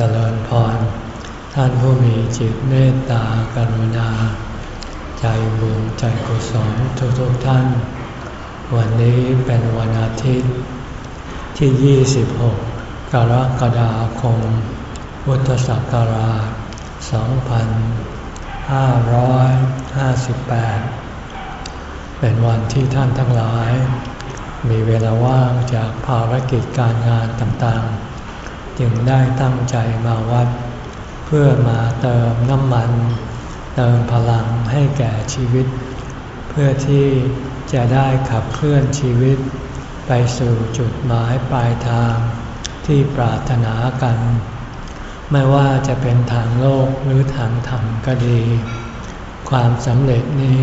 เจริญพร ท่านผู้มีจิตเมตตากรุณา ใจบุญใจกุศลทุกๆทท่าน วันนี้เป็นวันอาทิตย์ ที่ 26 กรกฎาคม พุทธศักราช 2558 เป็นวันที่ท่านทั้งหลาย มีเวลาว่างจากภารกิจการงานต่างๆ จึงได้ตั้งใจมาวัด เพื่อมาเติมน้ำมัน เติมพลังให้แก่ชีวิต เพื่อที่จะได้ขับเคลื่อนชีวิต ไปสู่จุดหมายปลายทางที่ปรารถนากัน ไม่ว่าจะเป็นทางโลกหรือทางธรรมก็ดี ความสำเร็จนี้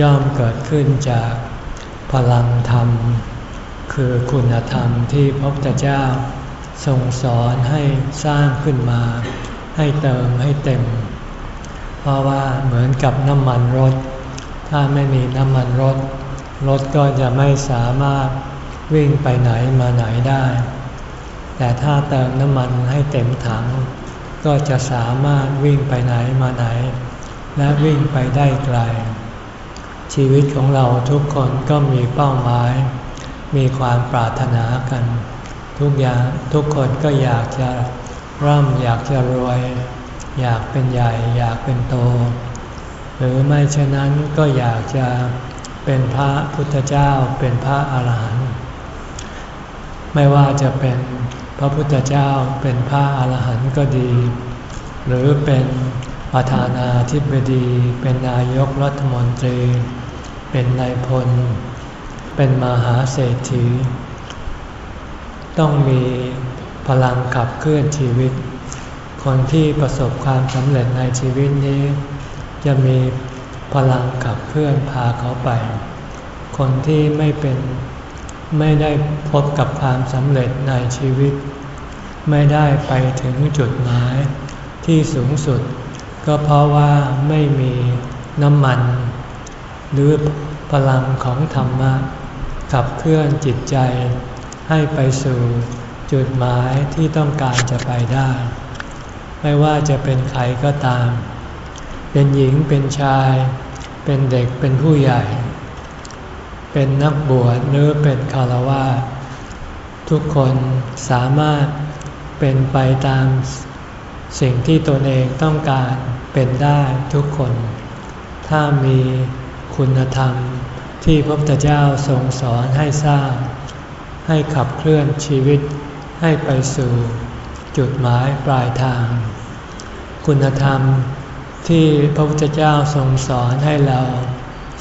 ย่อมเกิดขึ้นจากพลังธรรม คือคุณธรรมที่พระพุทธเจ้า ทรงสอนให้สร้างขึ้นมา ให้เติมให้เต็ม เพราะว่าเหมือนกับน้ำมันรถ ถ้าไม่มีน้ำมันรถ รถก็จะไม่สามารถวิ่งไปไหนมาไหนได้ แต่ถ้าเติมน้ำมันให้เต็มถัง ก็จะสามารถวิ่งไปไหนมาไหน และวิ่งไปได้ไกล ชีวิตของเราทุกคนก็มีเป้าหมาย มีความปรารถนากัน ทุกอย่างทุกคนก็อยากจะร่ำอยากจะรวย อยากเป็นใหญ่ อยากเป็นโต หรือไม่เช่นนั้นก็อยากจะเป็นพระพุทธเจ้าเป็นพระอาหารหันต์ไม่ว่าจะเป็นพระพุทธเจ้าเป็นพระอาหารหันต์ก็ดี หรือเป็นประธานาธิบดี เป็นนายกรัฐมนตรี เป็นนายพล เป็นมหาเศรษฐี ต้องมีพลังขับเคลื่อนชีวิต คนที่ประสบความสำเร็จในชีวิตนี้ จะมีพลังขับเคลื่อนพาเขาไป คนที่ไม่เป็นไม่ได้พบกับความสำเร็จในชีวิต ไม่ได้ไปถึงจุดหมายที่สูงสุด ก็เพราะว่าไม่มีน้ำมัน หรือพลังของธรรมะขับเคลื่อนจิตใจ ให้ไปสู่จุดหมายที่ต้องการจะไปได้ ไม่ว่าจะเป็นใครก็ตาม เป็นหญิงเป็นชาย เป็นเด็กเป็นผู้ใหญ่ เป็นนักบวชหรือเป็นคารวะทุกคนสามารถเป็นไปตามสิ่งที่ตนเองต้องการเป็นได้ทุกคน ถ้ามีคุณธรรมที่พระพุทธเจ้าทรงสอนให้สร้าง ให้ขับเคลื่อนชีวิตให้ไปสู่จุดหมายปลายทาง คุณธรรมที่พระพุทธเจ้าทรงสอนให้เรา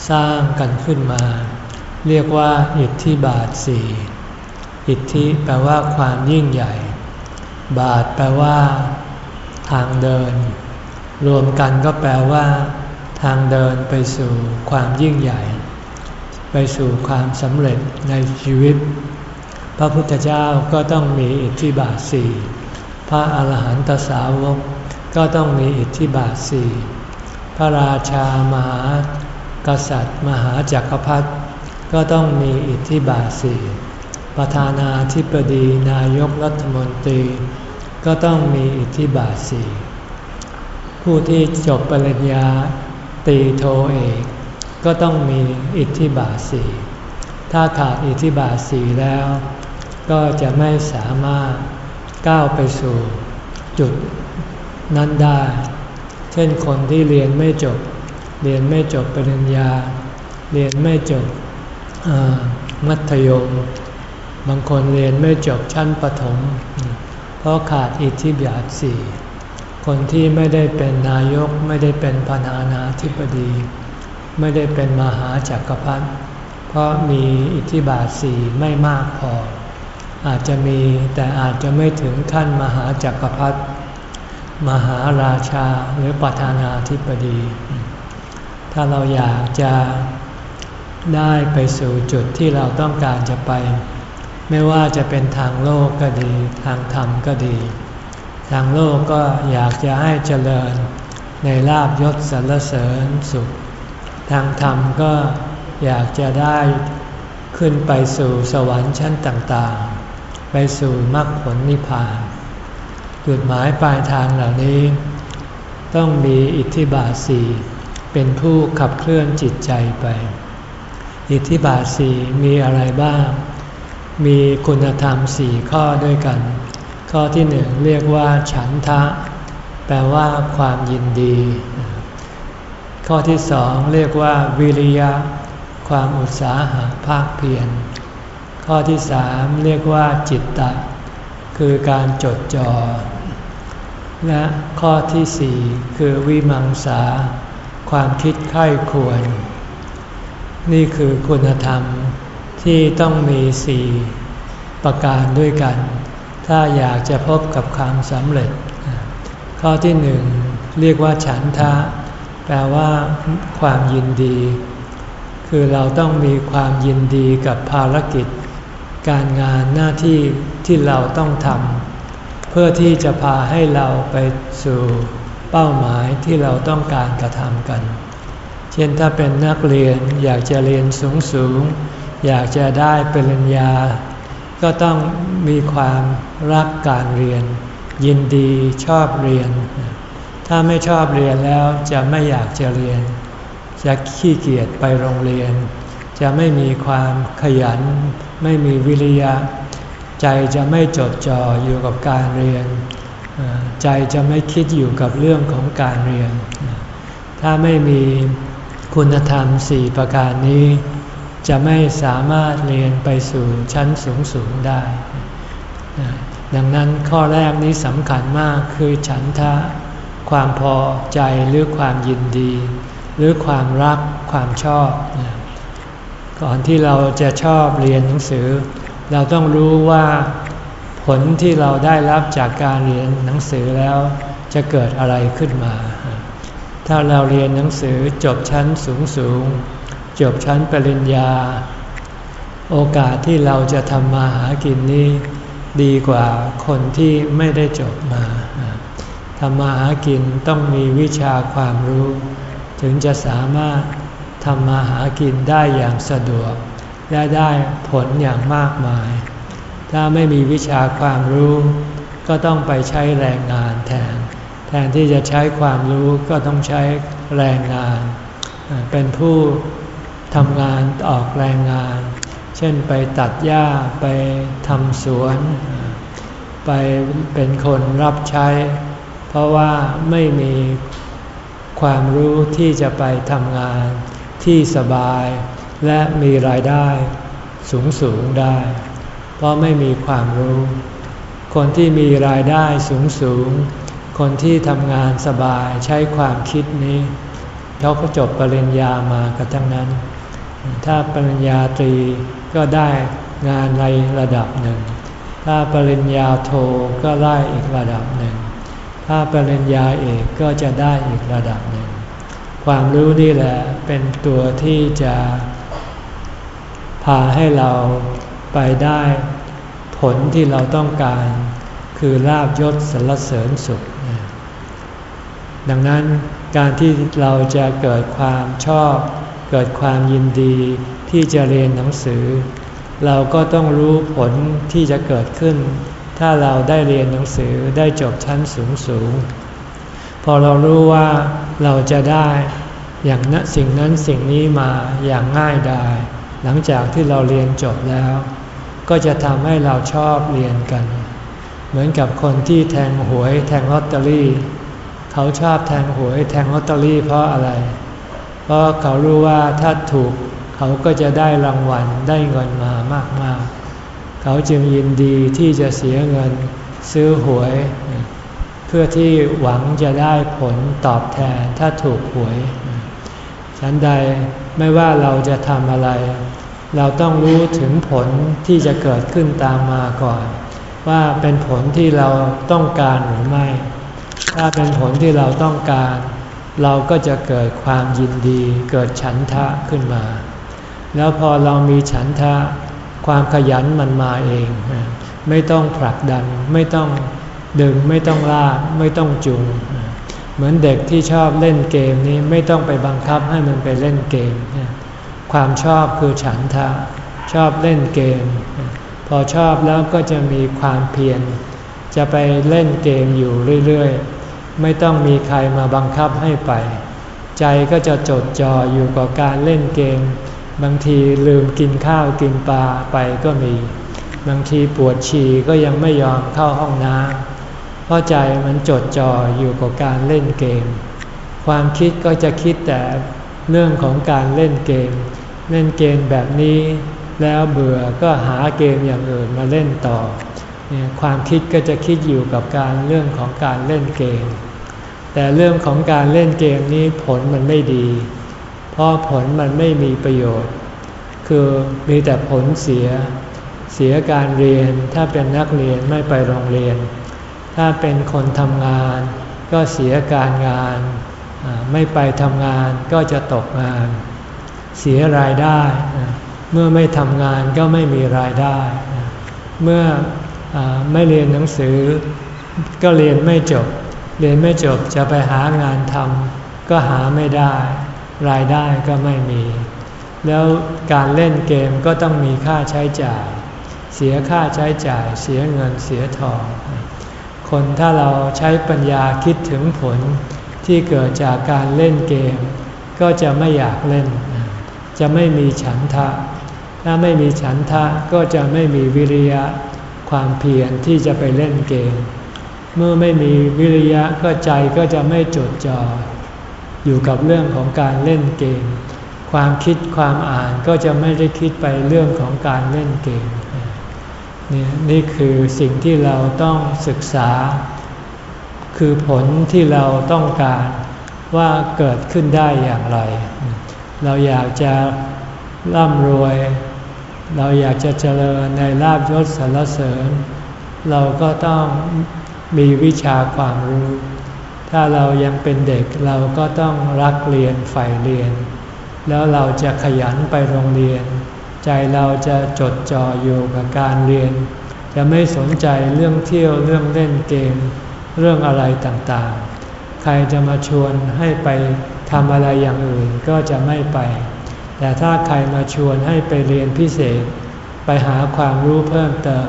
สร้างกันขึ้นมา เรียกว่าอิทธิบาทสี่อิทธิแปลว่าความยิ่งใหญ่ บาทแปลว่า ทางเดิน รวมกันก็แปลว่า ทางเดินไปสู่ความยิ่งใหญ่ ไปสู่ความสำเร็จในชีวิต ระพุทธเจ้าก็ต้องมีอิทธิบาทสี่พระอาหารหันตสาวกก็ต้องมีอิทธิบาทสี่พระราชามหากษัตริย์ มหาจักรพรรดิก็ต้องมีอิทธิบาทสี่ประธานาธิบดีนายกรัฐมนตรี ก็ต้องมีอิทธิบาทสี่ผู้ที่จบปริญญาตีโทเอกก็ต้องมีอิทธิบาทสี่ถ้าขาดอิทธิบาทสี่แล้ว ก็จะไม่สามารถก้าวไปสู่จุดนั้นได้ เช่นคนที่เรียนไม่จบ เรียนไม่จบปริญญา เรียนไม่จบมัธยม บางคนเรียนไม่จบชั้นประถม เพราะขาดอิทธิบาทสี่ คนที่ไม่ได้เป็นนายกไม่ได้เป็นพนานาธิบดี ไม่ได้เป็นมหาจักรพรรดิ เพราะมีอิทธิบาทสี่ไม่มากพอ อาจจะมีแต่อาจจะไม่ถึงขั้นมหาจักรพรรดิมหาราชาหรือประธานาธิบดี ถ้าเราอยากจะได้ไปสู่จุดที่เราต้องการจะไป ไม่ว่าจะเป็นทางโลกก็ดี ทางธรรมก็ดี ทางโลกก็อยากจะให้เจริญในลาบยศสรรเสริญสุข ทางธรรมก็อยากจะได้ขึ้นไปสู่สวรรค์ชั้นต่าง ไปสู่มรรคผลนิพพาน จุดหมายปลายทางเหล่านี้ ต้องมีอิทธิบาทสี่เป็นผู้ขับเคลื่อนจิตใจไป อิทธิบาทสี่มีอะไรบ้าง มีคุณธรรมสี่ข้อด้วยกัน ข้อที่หนึ่งเรียกว่า ฉันทะ แปลว่าความยินดี ข้อที่สองเรียกว่า วิริยะ ความอุตสาหะภาคเพียร ข้อที่สามเรียกว่าจิตตะ คือการจดจอ่อและข้อที่สี่คือวิมังสา ความคิดไข้ควร นี่คือคุณธรรมที่ต้องมีสี่ประการด้วยกัน ถ้าอยากจะพบกับความสำเร็จ ข้อที่หนึ่งเรียกว่าฉันทะ แปลว่าความยินดี คือเราต้องมีความยินดีกับภารกิจ การงานหน้าที่ที่เราต้องทำเพื่อที่จะพาให้เราไปสู่เป้าหมายที่เราต้องการกระทำกัน เช่นถ้าเป็นนักเรียนอยากจะเรียนสูงสูง อยากจะได้ปริญญา ก็ต้องมีความรักการเรียน ยินดีชอบเรียน ถ้าไม่ชอบเรียนแล้วจะไม่อยากจะเรียน จะขี้เกียจไปโรงเรียน จะไม่มีความขยัน ไม่มีวิริยะ ใจจะไม่จดจ่ออยู่กับการเรียน ใจจะไม่คิดอยู่กับเรื่องของการเรียน ถ้าไม่มีคุณธรรมสี่ประการนี้ จะไม่สามารถเรียนไปสู่ชั้นสูงสูงได้ ดังนั้นข้อแรกนี้สำคัญมากคือฉันทะ ความพอใจหรือความยินดี หรือความรักความชอบ ก่อนที่เราจะชอบเรียนหนังสือ เราต้องรู้ว่าผลที่เราได้รับจากการเรียนหนังสือแล้วจะเกิดอะไรขึ้นมา ถ้าเราเรียนหนังสือจบชั้นสูงสูงจบชั้นปริญญา โอกาสที่เราจะทำมาหากินนี้ดีกว่าคนที่ไม่ได้จบมาทำมาหากินต้องมีวิชาความรู้ ถึงจะสามารถ ทำมาหากินได้อย่างสะดวก และได้ผลอย่างมากมาย ถ้าไม่มีวิชาความรู้ ก็ต้องไปใช้แรงงานแทน แทนที่จะใช้ความรู้ก็ต้องใช้แรงงาน เป็นผู้ทำงานออกแรงงาน เช่นไปตัดหญ้าไปทำสวน ไปเป็นคนรับใช้ เพราะว่าไม่มีความรู้ที่จะไปทำงาน ที่สบายและมีรายได้สูงสูงได้ เพราะไม่มีความรู้ คนที่มีรายได้สูงสูง คนที่ทำงานสบายใช้ความคิดนี้ เขาก็จบปริญญามากันทั้งนั้น ถ้าปริญญาตรีก็ได้งานในระดับหนึ่ง ถ้าปริญญาโทก็ได้อีกระดับหนึ่ง ถ้าปริญญาเอกก็จะได้อีกระดับหนึ่ง ความรู้นี่แหละเป็นตัวที่จะพาให้เราไปได้ผลที่เราต้องการ คือลาบยศสรรเสริญสุข ดังนั้นการที่เราจะเกิดความชอบ เกิดความยินดีที่จะเรียนหนังสือ เราก็ต้องรู้ผลที่จะเกิดขึ้น ถ้าเราได้เรียนหนังสือได้จบชั้นสูงสูงพอเรารู้ว่า เราจะได้อย่างนั้นสิ่งนั้นสิ่งนี้มาอย่างง่ายดายหลังจากที่เราเรียนจบแล้ว ก็จะทำให้เราชอบเรียนกัน เหมือนกับคนที่แทงหวยแทงลอตเตอรี่ เขาชอบแทงหวยแทงลอตเตอรี่เพราะอะไร เพราะเขารู้ว่าถ้าถูกเขาก็จะได้รางวัลได้เงินมามากๆ เขาจึงยินดีที่จะเสียเงินซื้อหวย พื่อที่หวังจะได้ผลตอบแทนถ้าถูกหวย ฉันใดไม่ว่าเราจะทำอะไร เราต้องรู้ถึงผลที่จะเกิดขึ้นตามมาก่อน ว่าเป็นผลที่เราต้องการหรือไม่ ถ้าเป็นผลที่เราต้องการ เราก็จะเกิดความยินดี เกิดฉันทะขึ้นมา แล้วพอเรามีฉันทะ ความขยันมันมาเอง ไม่ต้องผลักดันไม่ต้อง ดึงไม่ต้องลากไม่ต้องจูงเหมือนเด็กที่ชอบเล่นเกมนี้ไม่ต้องไปบังคับให้มันไปเล่นเกม ความชอบคือฉันทะชอบเล่นเกม พอชอบแล้วก็จะมีความเพียรจะไปเล่นเกมอยู่เรื่อยๆ ไม่ต้องมีใครมาบังคับให้ไป ใจก็จะจดจ่ออยู่กับการเล่นเกม บางทีลืมกินข้าวกินปลาไปก็มี บางทีปวดฉี่ก็ยังไม่ยอมเข้าห้องน้ำ ราะใจมันจดจ่ออยู่กับการเล่นเกม ความคิดก็จะคิดแต่เรื่องของการเล่นเกม เล่นเกมแบบนี้ แล้วเบื่อก็หาเกมอย่างอื่นมาเล่นต่อ ความคิดก็จะคิดอยู่กับการเรื่องของการเล่นเกม แต่เรื่องของการเล่นเกมนี้ผลมันไม่ดี เพราะผลมันไม่มีประโยชน์ คือมีแต่ผลเสีย เสียการเรียนถ้าเป็นนักเรียนไม่ไปโรงเรียน ถ้าเป็นคนทำงานก็เสียการงาน ไม่ไปทำงานก็จะตกงาน เสียรายได้ เมื่อไม่ทำงานก็ไม่มีรายได้ เมื่อไม่เรียนหนังสือ ก็เรียนไม่จบ เรียนไม่จบจะไปหางานทำก็หาไม่ได้ รายได้ก็ไม่มี แล้วการเล่นเกมก็ต้องมีค่าใช้จ่าย เสียค่าใช้จ่าย เสียเงินเสียทอง คนถ้าเราใช้ปัญญาคิดถึงผลที่เกิดจากการเล่นเกม ก็จะไม่อยากเล่น จะไม่มีฉันทะ ถ้าไม่มีฉันทะก็จะไม่มีวิริยะความเพียรที่จะไปเล่นเกม เมื่อไม่มีวิริยะก็ใจก็จะไม่จดจ่ออยู่กับเรื่องของการเล่นเกม ความคิดความอ่านก็จะไม่ได้คิดไปเรื่องของการเล่นเกม นี่นี่คือสิ่งที่เราต้องศึกษา คือผลที่เราต้องการว่าเกิดขึ้นได้อย่างไร เราอยากจะร่ำรวย เราอยากจะเจริญในลาบยศสรรเสริญ เราก็ต้องมีวิชาความรู้ ถ้าเรายังเป็นเด็กเราก็ต้องรักเรียนใฝ่เรียน แล้วเราจะขยันไปโรงเรียน ใจเราจะจดจ่ออยู่กับการเรียน จะไม่สนใจเรื่องเที่ยวเรื่องเล่นเกม เรื่องอะไรต่างๆ ใครจะมาชวนให้ไปทำอะไรอย่างอื่นก็จะไม่ไป แต่ถ้าใครมาชวนให้ไปเรียนพิเศษ ไปหาความรู้เพิ่มเติม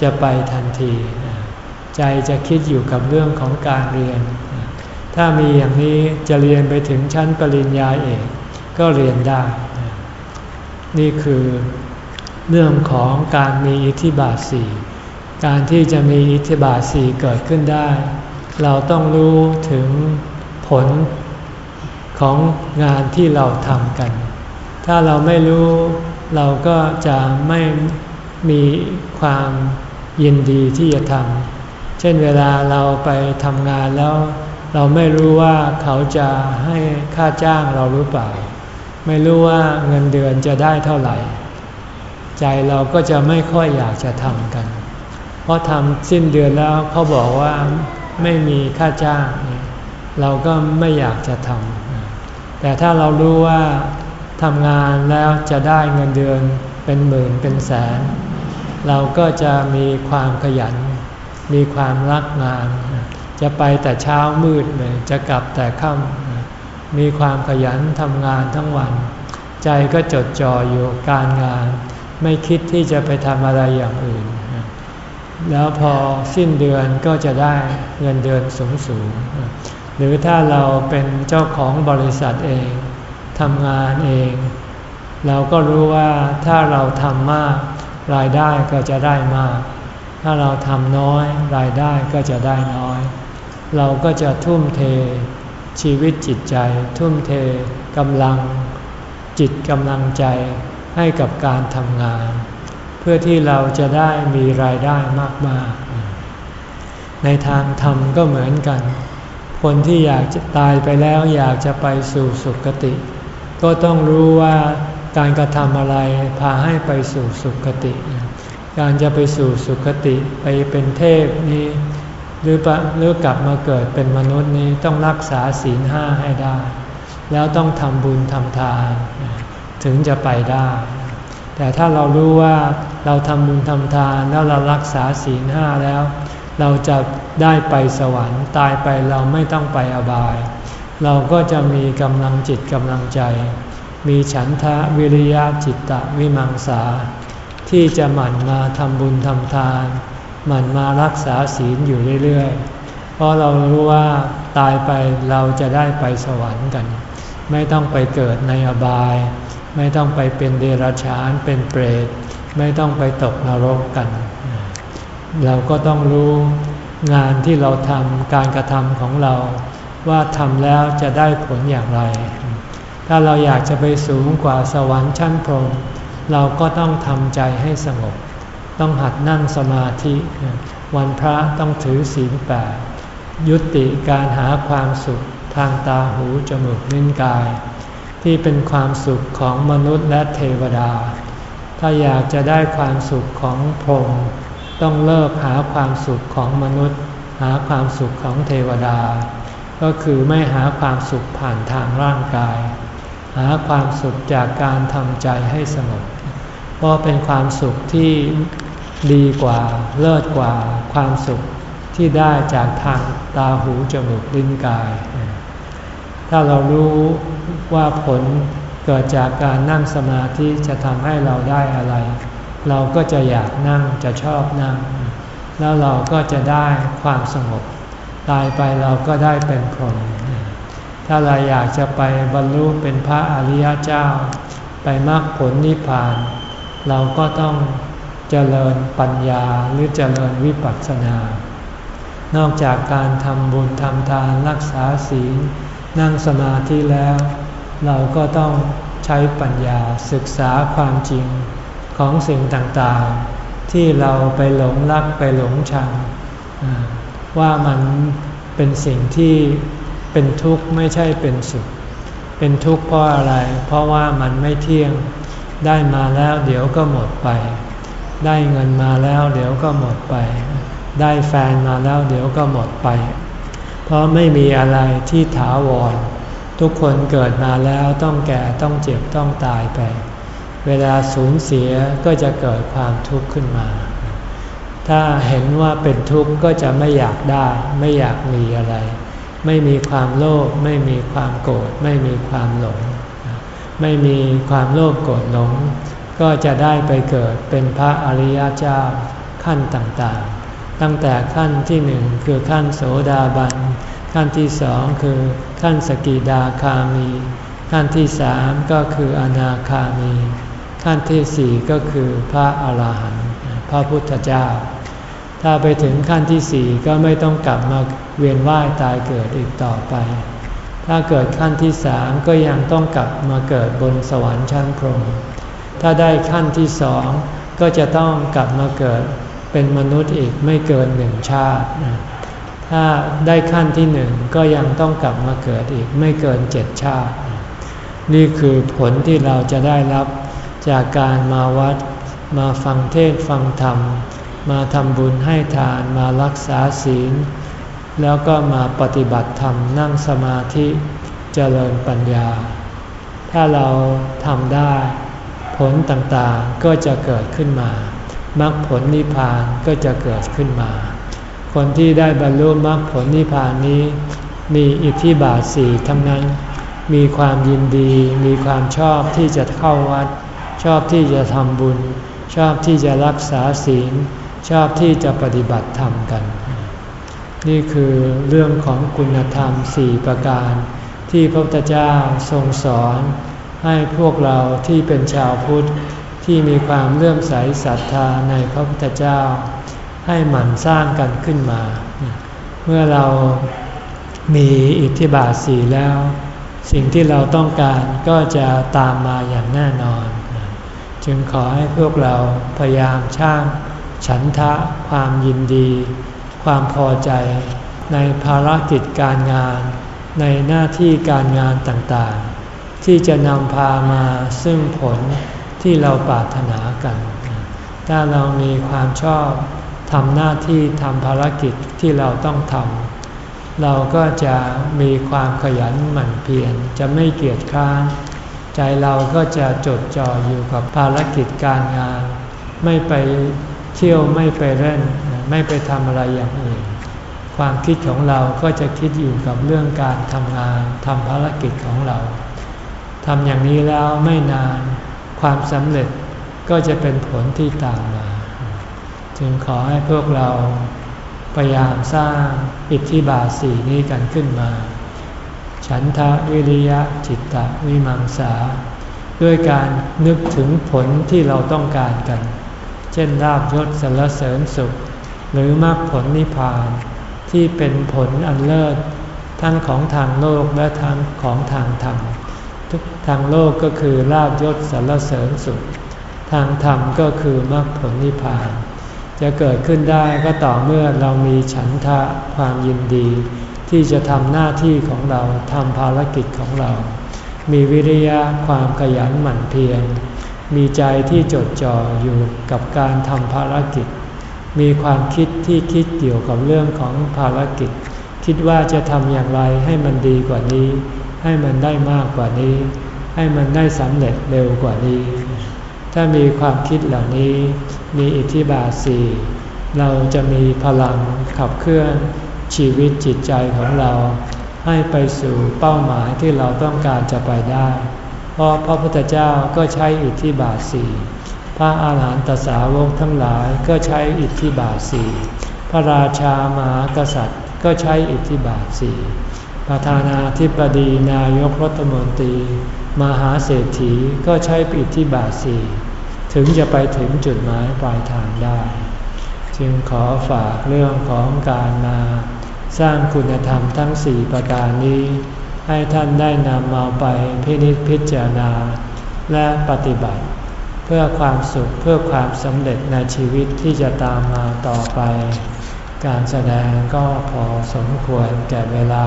จะไปทันที ใจจะคิดอยู่กับเรื่องของการเรียน ถ้ามีอย่างนี้จะเรียนไปถึงชั้นปริญญาเอกก็เรียนได้ นี่คือเรื่องของการมีอิทธิบาทสี่การที่จะมีอิทธิบาทสี่เกิดขึ้นได้ เราต้องรู้ถึงผลของงานที่เราทำกัน ถ้าเราไม่รู้เราก็จะไม่มีความยินดีที่จะทำ เช่นเวลาเราไปทำงานแล้ว เราไม่รู้ว่าเขาจะให้ค่าจ้างเราหรือเปล่า ไม่รู้ว่าเงินเดือนจะได้เท่าไหร่ ใจเราก็จะไม่ค่อยอยากจะทำกัน เพราะทำสิ้นเดือนแล้วเขาบอกว่าไม่มีค่าจ้าง เราก็ไม่อยากจะทำแต่ถ้าเรารู้ว่าทำงานแล้วจะได้เงินเดือนเป็นหมื่นเป็นแสน เราก็จะมีความขยัน มีความรักงาน จะไปแต่เช้ามืดเลยจะกลับแต่ค่ำ มีความขยันทำงานทั้งวัน ใจก็จดจ่ออยู่การงาน ไม่คิดที่จะไปทำอะไรอย่างอื่น แล้วพอสิ้นเดือนก็จะได้เงินเดือนสูงสูง หรือถ้าเราเป็นเจ้าของบริษัทเองทำงานเอง เราก็รู้ว่าถ้าเราทำมาก รายได้ก็จะได้มาก ถ้าเราทำน้อย รายได้ก็จะได้น้อย เราก็จะทุ่มเท ชีวิตจิตใจ ทุ่มเทกำลัง จิตกำลังใจให้กับการทำงาน เพื่อที่เราจะได้มีรายได้มากๆ ในทางธรรมก็เหมือนกัน คนที่อยากจะตายไปแล้วอยากจะไปสู่สุคติ ก็ต้องรู้ว่าการกระทำอะไรพาให้ไปสู่สุคติ การจะไปสู่สุคติไปเป็นเทพนี้ หรือปะหรือกลับมาเกิดเป็นมนุษย์นี้ต้องรักษาศีลห้าให้ได้ แล้วต้องทำบุญทำทาน ถึงจะไปได้ แต่ถ้าเรารู้ว่าเราทำบุญทำทานแล้วเรารักษาศีลห้าแล้ว เราจะได้ไปสวรรค์ตายไปเราไม่ต้องไปอบาย เราก็จะมีกำลังจิตกำลังใจ มีฉันทะวิริยะจิตตะวิมังสา ที่จะหมั่นมาทำบุญทำทาน มมันมารักษาศีลอยู่เรื่อยๆ เพราะเรารู้ว่าตายไปเราจะได้ไปสวรรค์กัน ไม่ต้องไปเกิดในอบาย ไม่ต้องไปเป็นเดรัจฉานเป็นเปรต ไม่ต้องไปตกนรกกัน เราก็ต้องรู้งานที่เราทำการกระทำของเรา ว่าทำแล้วจะได้ผลอย่างไร ถ้าเราอยากจะไปสูงกว่าสวรรค์ชั้นพรหมเราก็ต้องทำใจให้สงบ ต้องหัดนั่งสมาธิ วันพระต้องถือศีลแปดยุติการหาความสุขทางตาหูจมูกลิ้นกาย ที่เป็นความสุขของมนุษย์และเทวดา ถ้าอยากจะได้ความสุขของพรหมต้องเลิกหาความสุขของมนุษย์ หาความสุขของเทวดา ก็คือไม่หาความสุขผ่านทางร่างกาย หาความสุขจากการทำใจให้สงบเพราะเป็นความสุขที่ ดีกว่าเลิศกว่าความสุขที่ได้จากทางตาหูจมูกลิ้นกาย ถ้าเรารู้ว่าผลเกิดจากการนั่งสมาธิจะทำให้เราได้อะไร เราก็จะอยากนั่งจะชอบนั่ง แล้วเราก็จะได้ความสงบ ตายไปเราก็ได้เป็นพรหมถ้าเราอยากจะไปบรรลุเป็นพระอริยเจ้า ไปมรรคผลนิพพาน เราก็ต้อง เจริญปัญญาหรือเจริญวิปัสสนา นอกจากการทำบุญทำทานรักษาศีล นั่งสมาธิแล้ว เราก็ต้องใช้ปัญญาศึกษาความจริงของสิ่งต่างๆ ที่เราไปหลงรักไปหลงชัง ว่ามันเป็นสิ่งที่เป็นทุกข์ไม่ใช่เป็นสุข เป็นทุกข์เพราะอะไร เพราะว่ามันไม่เที่ยงได้มาแล้วเดี๋ยวก็หมดไป ได้เงินมาแล้วเดี๋ยวก็หมดไป ได้แฟนมาแล้วเดี๋ยวก็หมดไป เพราะไม่มีอะไรที่ถาวร ทุกคนเกิดมาแล้วต้องแก่ต้องเจ็บต้องตายไป เวลาสูญเสียก็จะเกิดความทุกข์ขึ้นมา ถ้าเห็นว่าเป็นทุกข์ก็จะไม่อยากได้ ไม่อยากมีอะไร ไม่มีความโลภไม่มีความโกรธไม่มีความหลง ไม่มีความโลภโกรธหลง ก็จะได้ไปเกิดเป็นพระอริยเจ้าขั้นต่างๆ ตั้งแต่ขั้นที่หนึ่งคือขั้นโสดาบัน ขั้นที่สองคือขั้นสกิดาคามี ขั้นที่สามก็คืออนาคามี ขั้นที่สี่ก็คือพระอาหารหันต์พระพุทธเจ้า ถ้าไปถึงขั้นที่สี่ก็ไม่ต้องกลับมาเวียนว่ายตายเกิดอีกต่อไป ถ้าเกิดขั้นที่สามก็ยังต้องกลับมาเกิดบนสวรรค์ชั้นพรหม ถ้าได้ขั้นที่สองก็จะต้องกลับมาเกิดเป็นมนุษย์อีกไม่เกินหนึ่งชาติ ถ้าได้ขั้นที่หนึ่งก็ยังต้องกลับมาเกิดอีกไม่เกินเจ็ดชาติ นี่คือผลที่เราจะได้รับจากการมาวัด มาฟังเทศฟังธรรม มาทำบุญให้ทานมารักษาศีล แล้วก็มาปฏิบัติธรรมนั่งสมาธิเจริญปัญญา ถ้าเราทำได้ ผลต่างๆก็จะเกิดขึ้นมามรรคผลนิพพานก็จะเกิดขึ้นมา คนที่ได้บรรลุมรรคผลนิพพานนี้ มีอิทธิบาทสี่ทั้งนั้น มีความยินดี มีความชอบที่จะเข้าวัด ชอบที่จะทำบุญ ชอบที่จะรักษาศีล ชอบที่จะปฏิบัติธรรมกัน นี่คือเรื่องของคุณธรรมสี่ประการ ที่พระพุทธเจ้าทรงสอน ให้พวกเราที่เป็นชาวพุทธที่มีความเลื่อมใสศรัทธาในพระพุทธเจ้า ให้หมั่นสร้างกันขึ้นมา เมื่อเรามีอิทธิบาทสีแล้ว สิ่งที่เราต้องการก็จะตามมาอย่างแน่นอน จึงขอให้พวกเราพยายามช่างฉันทะความยินดี ความพอใจในภารกิจการงาน ในหน้าที่การงานต่างๆ ที่จะนำพามาซึ่งผลที่เราปรารถนากัน ถ้าเรามีความชอบทำหน้าที่ทำภารกิจที่เราต้องทำเราก็จะมีความขยันหมั่นเพียรจะไม่เกียจคร้าน ใจเราก็จะจดจ่ออยู่กับภารกิจการงาน ไม่ไปเที่ยวไม่ไปเล่น ไม่ไปทำอะไรอย่างอื่น ความคิดของเราก็จะคิดอยู่กับเรื่องการทำงานทำภารกิจของเรา ทำอย่างนี้แล้วไม่นานความสำเร็จก็จะเป็นผลที่ตามมา จึงขอให้พวกเราพยายามสร้างอิทธิบาทสี่นี้กันขึ้นมา ฉันทะวิริยะจิตตะวิมังสา ด้วยการนึกถึงผลที่เราต้องการกัน เช่นราบยศสรรเสริญสุข หรือมรรคผลนิพพาน ที่เป็นผลอันเลิศทั้งของทางโลกและทั้งของทางธรรม ทุกทางโลกก็คือลาบยศสรรเสริญสุข ทางธรรมก็คือมรรคผลนิพพาน จะเกิดขึ้นได้ก็ต่อเมื่อเรามีฉันทะความยินดี ที่จะทำหน้าที่ของเราทำภารกิจของเรา มีวิริยะความขยันหมั่นเพียรมีใจที่จดจ่ออยู่กับการทำภารกิจ มีความคิดที่คิดเกี่ยวกับเรื่องของภารกิจ คิดว่าจะทำอย่างไรให้มันดีกว่านี้ ให้มันได้มากกว่านี้ ให้มันได้สำเร็จเร็วกว่านี้ ถ้ามีความคิดเหล่านี้ มีอิทธิบาทสี่เราจะมีพลังขับเคลื่อนชีวิตจิตใจของเรา ให้ไปสู่เป้าหมายที่เราต้องการจะไปได้ เพราะพระพุทธเจ้าก็ใช้อิทธิบาทสี่พระอาหารหันตสาวกทั้งหลายก็ใช้อิทธิบาทสี่พระราชามหากษัตริย์ก็ใช้อิทธิบาทสี่ ประธานาธิบดีนายกรัฐมนตรี มหาเศรษฐีก็ใช้อิทธิบาทสี่ถึงจะไปถึงจุดหมายปลายทางได้ จึงขอฝากเรื่องของการมาสร้างคุณธรรมทั้งสี่ประการนี้ ให้ท่านได้นำมาไปพินิจพิจารณา และปฏิบัติ เพื่อความสุขเพื่อความสำเร็จในชีวิตที่จะตามมาต่อไป การแสดงก็พอสมควรแก่เวลา